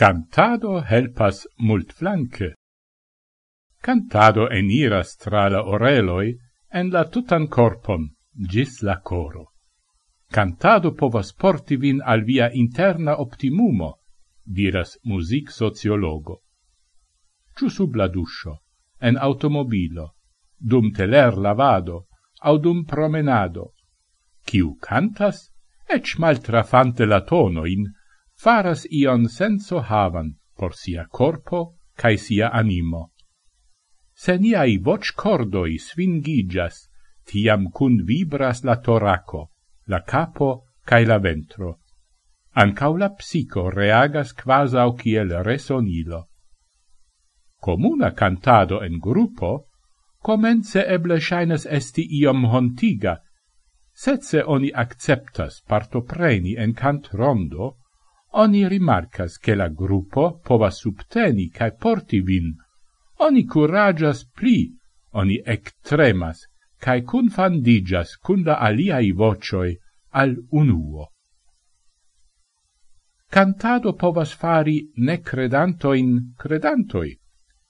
Cantado helpas multflanke. Cantado eniras tra la oreloi en la tutan corpon, gis la coro. Cantado povas porti vin al via interna optimumo, diras music sociologo. Ciu sub la duscio, en automobilo, dum teler lavado, au dum promenado. Ciu cantas, ec maltrafante la tonoin, faras ion senso havan por sia corpo cae sia animo. Se niai voc cordoi svingigas, tiam cun vibras la toraco, la capo cae la ventro. Ancau la psico reagas quasau kiel resonilo. Comuna cantado en gruppo, comence eble shainas esti iom hontiga, setze oni acceptas partopreni en cant rondo, Oni rimarcas che la gruppo pova subteni cae porti vin. Oni curagias pli, oni ectremas, cae confandigas cun la aliai vocioi al unuo. Cantado povas fari ne credantoin credantoi.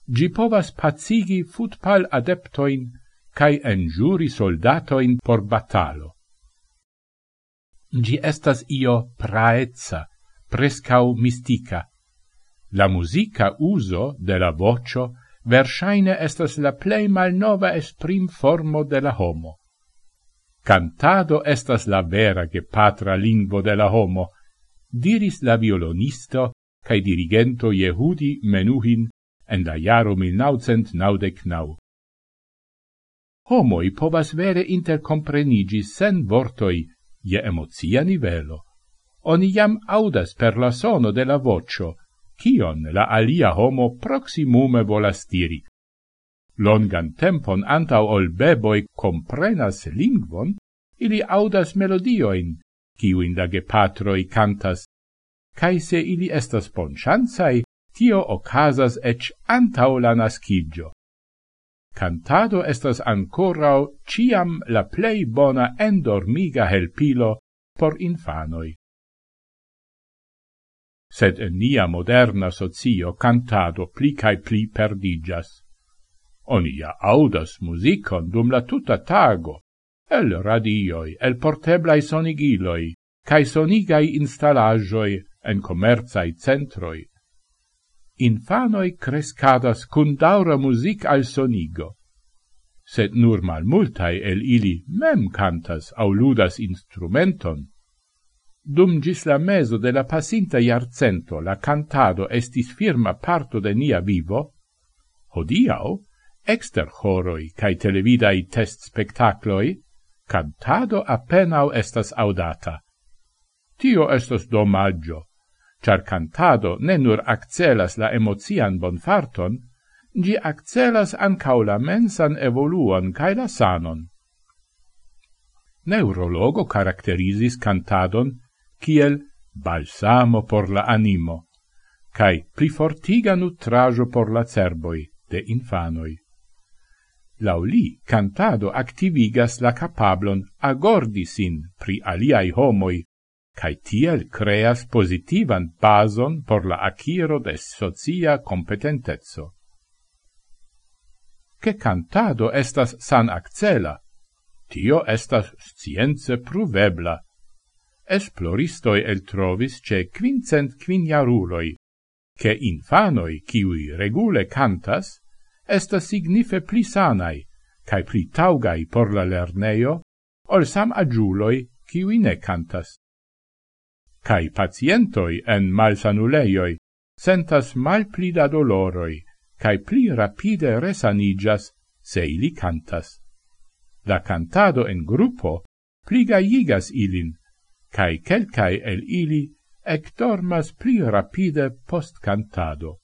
Gi povas pazigi futpal adeptoin cae enjuri soldatoin por batalo. Gi estas io praezza, prescau mistica. La musica uso de la vocio versaine estas la plei malnova esprim formo de la homo. Cantado estas la vera che patra lingvo de la homo, diris la violonisto cae dirigento Yehudi Menuhin en la jaro 1999. Homoi povas vere intercomprenigi sen vortoi je emocia nivelo oni jam audas per la sono de la vocio, kion la alia homo proximume volas diri. Longan tempon antau ol beboi comprenas lingvon, ili audas melodioin, kiuin la gepatroi cantas, cae se ili estas bonchanzai, tio ocasas ec antau la nascigio. Cantado estas ancorau ciam la plei bona endormiga helpilo por infanoi sed en nia moderna socio cantado pli cae pli perdigas. Oni ja audas musicon dum la tuta tago, el radioi, el porteblai sonigiloi, cae sonigai installagioi en commerzai centroi. Infanoi crescadas cun daura music al sonigo, sed nur mal multai el ili mem cantas au ludas instrumenton, Dum gis la meso de la pasinta iarcento la cantado estis firma parto de nia vivo, hodiau, exter horoi cae televidai test spectacloi, cantado appenao estas audata. Tio estas domaggio, char cantado ne nur accelas la emozian bonfarton, gi accelas ancau la mensan evoluon cae la sanon. Neurologo caracterizis cantadon kiel balsamo por la animo, cae plifortiga nutrajo por la cerboi de infanoi. Lauli cantado activigas la capablon agordi sin pri aliai homoi, cae tiel creas positivan bason por la aciro de socia competentezzo. Che cantado estas san accela, tio estas science pruvebla, esploristoi el trovis ce quincent quiniaruloi, che infanoi, ciui regule cantas, esta signife pli sanai, cae pli taugai por la lerneo, ol sam agiuloi, ciui ne cantas. Cae pacientoi en malsanuleioi sentas mal pli da doloroi, cae pli rapide resanigas, se ili cantas. La cantado en gruppo pli gaigas ilin, cae quelcae el ili ec dormas pli rapide post cantado.